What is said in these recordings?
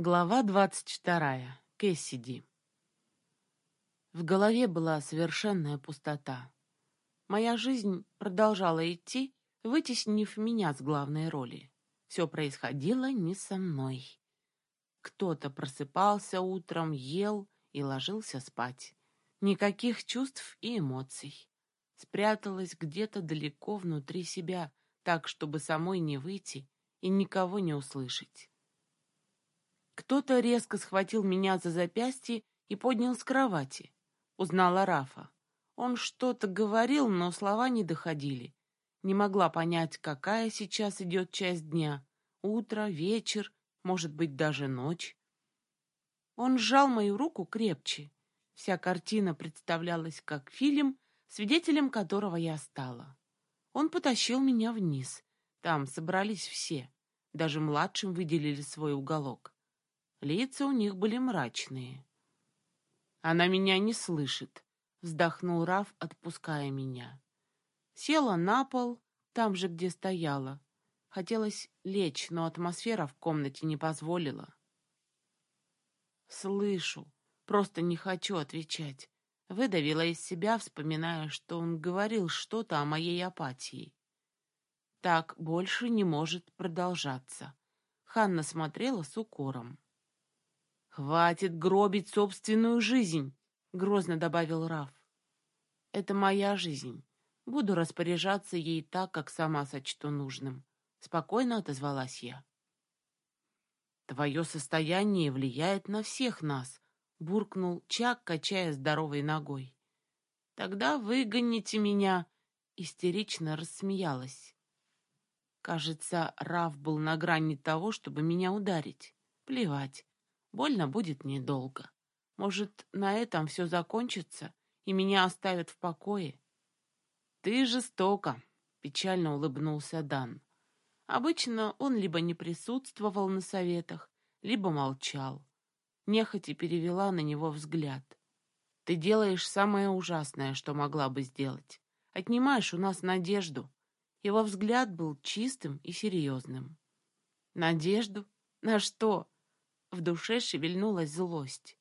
Глава двадцать вторая. Кэссиди. В голове была совершенная пустота. Моя жизнь продолжала идти, вытеснив меня с главной роли. Все происходило не со мной. Кто-то просыпался утром, ел и ложился спать. Никаких чувств и эмоций. Спряталась где-то далеко внутри себя, так, чтобы самой не выйти и никого не услышать. Кто-то резко схватил меня за запястье и поднял с кровати. Узнала Рафа. Он что-то говорил, но слова не доходили. Не могла понять, какая сейчас идет часть дня. Утро, вечер, может быть, даже ночь. Он сжал мою руку крепче. Вся картина представлялась как фильм, свидетелем которого я стала. Он потащил меня вниз. Там собрались все. Даже младшим выделили свой уголок. Лица у них были мрачные. «Она меня не слышит», — вздохнул Раф, отпуская меня. Села на пол, там же, где стояла. Хотелось лечь, но атмосфера в комнате не позволила. «Слышу, просто не хочу отвечать», — выдавила из себя, вспоминая, что он говорил что-то о моей апатии. «Так больше не может продолжаться». Ханна смотрела с укором. «Хватит гробить собственную жизнь», — грозно добавил Раф. «Это моя жизнь. Буду распоряжаться ей так, как сама сочту нужным», — спокойно отозвалась я. «Твое состояние влияет на всех нас», — буркнул Чак, качая здоровой ногой. «Тогда выгоните меня», — истерично рассмеялась. Кажется, Раф был на грани того, чтобы меня ударить. Плевать. Больно будет недолго. Может, на этом все закончится, и меня оставят в покое? Ты жестоко, печально улыбнулся Дан. Обычно он либо не присутствовал на советах, либо молчал. Нехотя перевела на него взгляд. Ты делаешь самое ужасное, что могла бы сделать. Отнимаешь у нас надежду. Его взгляд был чистым и серьезным. Надежду? На что? В душе шевельнулась злость.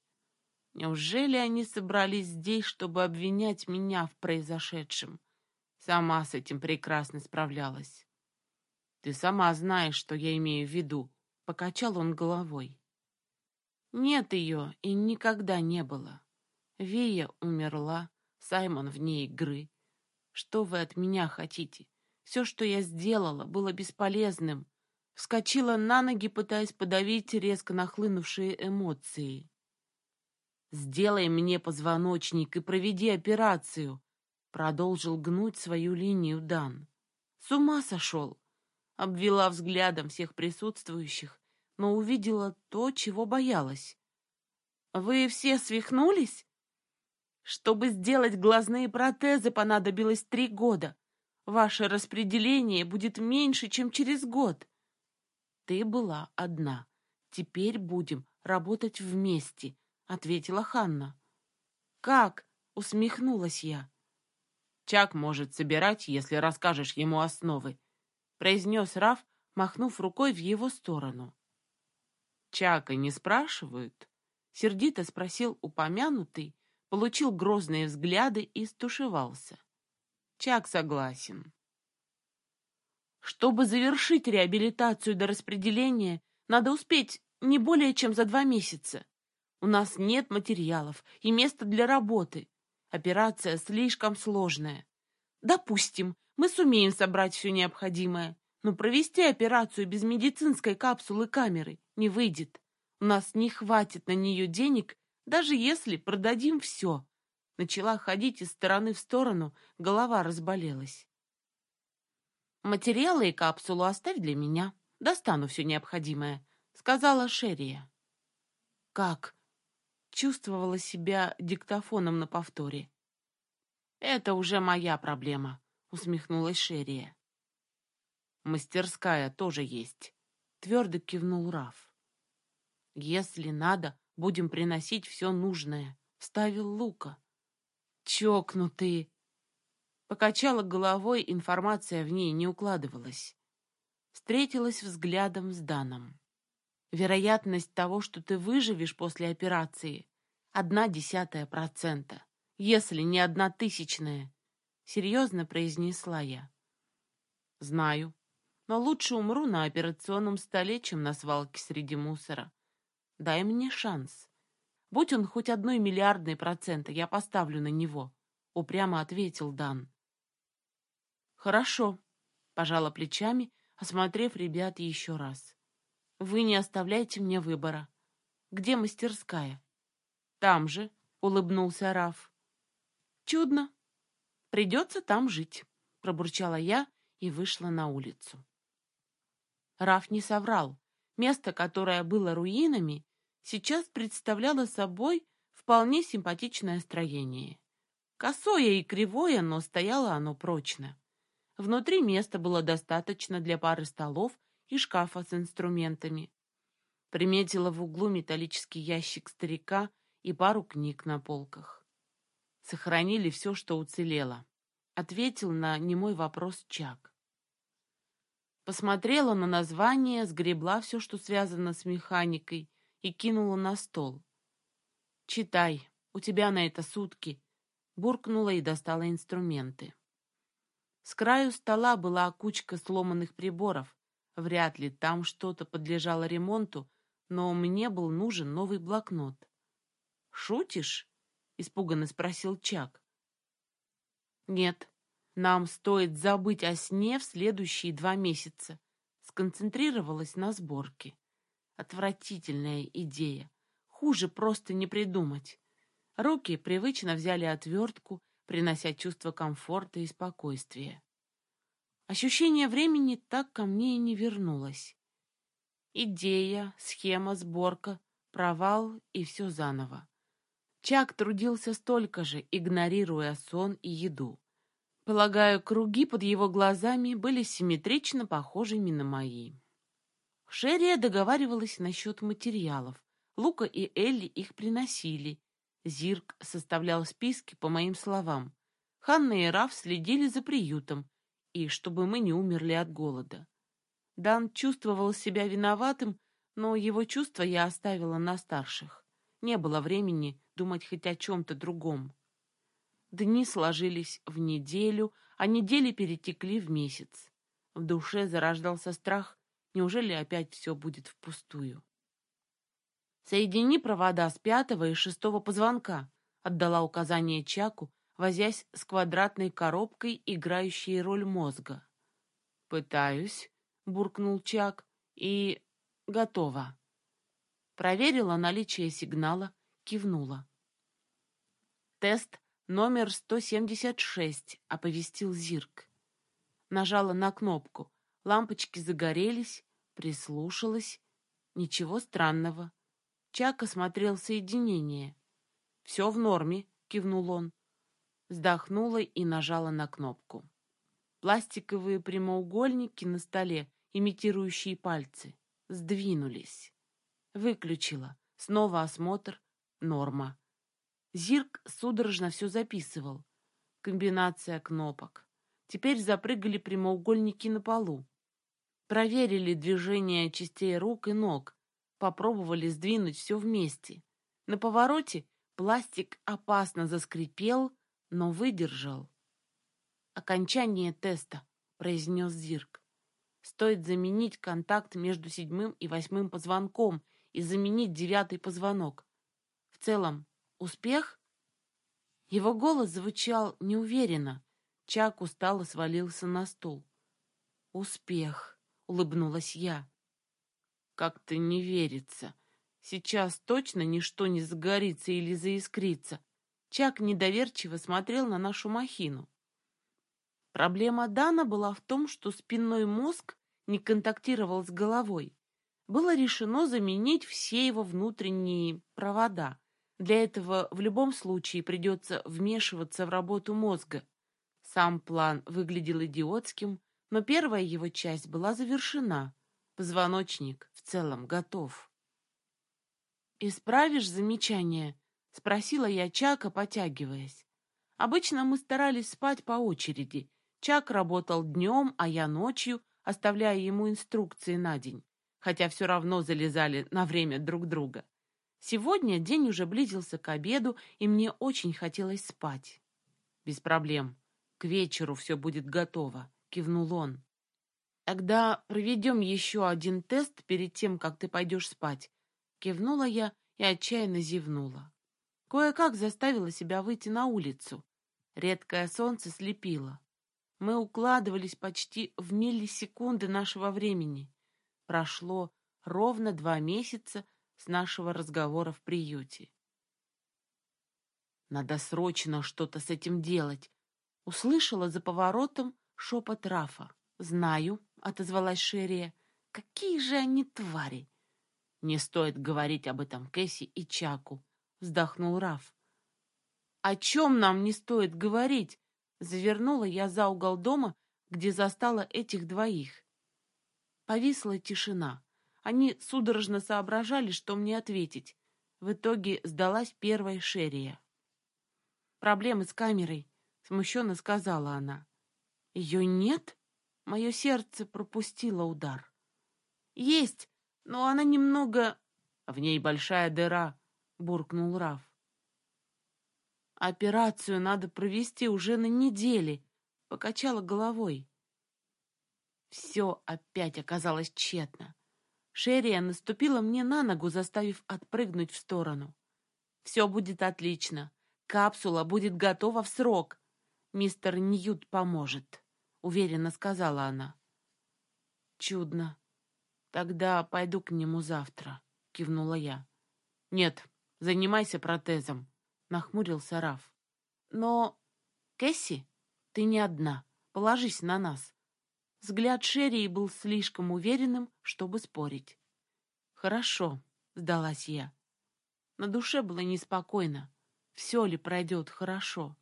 Неужели они собрались здесь, чтобы обвинять меня в произошедшем? Сама с этим прекрасно справлялась. Ты сама знаешь, что я имею в виду. Покачал он головой. Нет ее и никогда не было. Вия умерла, Саймон вне игры. Что вы от меня хотите? Все, что я сделала, было бесполезным. Вскочила на ноги, пытаясь подавить резко нахлынувшие эмоции. «Сделай мне позвоночник и проведи операцию», — продолжил гнуть свою линию Дан. «С ума сошел!» Обвела взглядом всех присутствующих, но увидела то, чего боялась. «Вы все свихнулись?» «Чтобы сделать глазные протезы, понадобилось три года. Ваше распределение будет меньше, чем через год. Ты была одна. Теперь будем работать вместе, ответила Ханна. Как? усмехнулась я. Чак может собирать, если расскажешь ему основы, произнес Раф, махнув рукой в его сторону. Чака не спрашивают? Сердито спросил упомянутый, получил грозные взгляды и стушевался. Чак согласен. Чтобы завершить реабилитацию до распределения, надо успеть не более чем за два месяца. У нас нет материалов и места для работы. Операция слишком сложная. Допустим, мы сумеем собрать все необходимое, но провести операцию без медицинской капсулы камеры не выйдет. У нас не хватит на нее денег, даже если продадим все. Начала ходить из стороны в сторону, голова разболелась. «Материалы и капсулу оставь для меня. Достану все необходимое», — сказала Шерия. «Как?» — чувствовала себя диктофоном на повторе. «Это уже моя проблема», — усмехнулась Шерия. «Мастерская тоже есть», — твердо кивнул Раф. «Если надо, будем приносить все нужное», — вставил Лука. «Чокнутые!» Покачала головой, информация в ней не укладывалась. Встретилась взглядом с Даном. Вероятность того, что ты выживешь после операции, одна десятая процента, если не одна тысячная, серьезно произнесла я. Знаю, но лучше умру на операционном столе, чем на свалке среди мусора. Дай мне шанс. Будь он хоть одной миллиардной процента, я поставлю на него, упрямо ответил Дан. Хорошо, пожала плечами, осмотрев ребят еще раз. Вы не оставляете мне выбора. Где мастерская? Там же, улыбнулся Раф. Чудно. Придется там жить, пробурчала я и вышла на улицу. Раф не соврал. Место, которое было руинами, сейчас представляло собой вполне симпатичное строение. Косое и кривое, но стояло оно прочно. Внутри места было достаточно для пары столов и шкафа с инструментами. Приметила в углу металлический ящик старика и пару книг на полках. Сохранили все, что уцелело. Ответил на немой вопрос Чак. Посмотрела на название, сгребла все, что связано с механикой, и кинула на стол. «Читай, у тебя на это сутки», — буркнула и достала инструменты. С краю стола была кучка сломанных приборов. Вряд ли там что-то подлежало ремонту, но мне был нужен новый блокнот. «Шутишь?» — испуганно спросил Чак. «Нет, нам стоит забыть о сне в следующие два месяца. Сконцентрировалась на сборке. Отвратительная идея. Хуже просто не придумать. Руки привычно взяли отвертку, принося чувство комфорта и спокойствия. Ощущение времени так ко мне и не вернулось. Идея, схема, сборка, провал и все заново. Чак трудился столько же, игнорируя сон и еду. Полагаю, круги под его глазами были симметрично похожими на мои. Шерия договаривалась насчет материалов. Лука и Элли их приносили. Зирк составлял списки по моим словам. Ханна и Раф следили за приютом, и чтобы мы не умерли от голода. Дан чувствовал себя виноватым, но его чувства я оставила на старших. Не было времени думать хоть о чем-то другом. Дни сложились в неделю, а недели перетекли в месяц. В душе зарождался страх, неужели опять все будет впустую? «Соедини провода с пятого и шестого позвонка», — отдала указание Чаку, возясь с квадратной коробкой, играющей роль мозга. «Пытаюсь», — буркнул Чак, — «и готово». Проверила наличие сигнала, кивнула. Тест «Номер 176», — оповестил Зирк. Нажала на кнопку. Лампочки загорелись, прислушалась. Ничего странного. Чак осмотрел соединение. «Все в норме», — кивнул он. Вздохнула и нажала на кнопку. Пластиковые прямоугольники на столе, имитирующие пальцы, сдвинулись. Выключила. Снова осмотр. Норма. Зирк судорожно все записывал. Комбинация кнопок. Теперь запрыгали прямоугольники на полу. Проверили движение частей рук и ног. Попробовали сдвинуть все вместе. На повороте пластик опасно заскрипел, но выдержал. «Окончание теста», — произнес Зирк. «Стоит заменить контакт между седьмым и восьмым позвонком и заменить девятый позвонок. В целом, Успех? Его голос звучал неуверенно. Чак устало свалился на стул. Успех, улыбнулась я. Как-то не верится. Сейчас точно ничто не загорится или заискрится. Чак недоверчиво смотрел на нашу махину. Проблема Дана была в том, что спинной мозг не контактировал с головой. Было решено заменить все его внутренние провода, для этого в любом случае придется вмешиваться в работу мозга. Сам план выглядел идиотским, но первая его часть была завершена. Позвоночник целом готов. «Исправишь замечание?» — спросила я Чака, потягиваясь. Обычно мы старались спать по очереди. Чак работал днем, а я ночью, оставляя ему инструкции на день. хотя все равно залезали на время друг друга. Сегодня день уже близился к обеду, и мне очень хотелось спать. «Без проблем. К вечеру все будет готово», — кивнул он. «Тогда проведем еще один тест перед тем, как ты пойдешь спать», — кивнула я и отчаянно зевнула. Кое-как заставила себя выйти на улицу. Редкое солнце слепило. Мы укладывались почти в миллисекунды нашего времени. Прошло ровно два месяца с нашего разговора в приюте. Надо срочно что-то с этим делать. Услышала за поворотом шепот Рафа. «Знаю», — отозвалась Шерия. «Какие же они твари!» «Не стоит говорить об этом Кэсси и Чаку», — вздохнул Раф. «О чем нам не стоит говорить?» Завернула я за угол дома, где застала этих двоих. Повисла тишина. Они судорожно соображали, что мне ответить. В итоге сдалась первая Шерия. «Проблемы с камерой», — смущенно сказала она. «Ее нет?» Мое сердце пропустило удар. «Есть, но она немного...» «В ней большая дыра», — буркнул Раф. «Операцию надо провести уже на неделе», — покачала головой. Все опять оказалось тщетно. Шерия наступила мне на ногу, заставив отпрыгнуть в сторону. «Все будет отлично. Капсула будет готова в срок. Мистер Ньют поможет», — уверенно сказала она. «Чудно. Тогда пойду к нему завтра», — кивнула я. «Нет, занимайся протезом», — нахмурился Раф. «Но, Кэсси, ты не одна. Положись на нас». Взгляд Шерри был слишком уверенным, чтобы спорить. «Хорошо», — сдалась я. На душе было неспокойно. Все ли пройдет хорошо?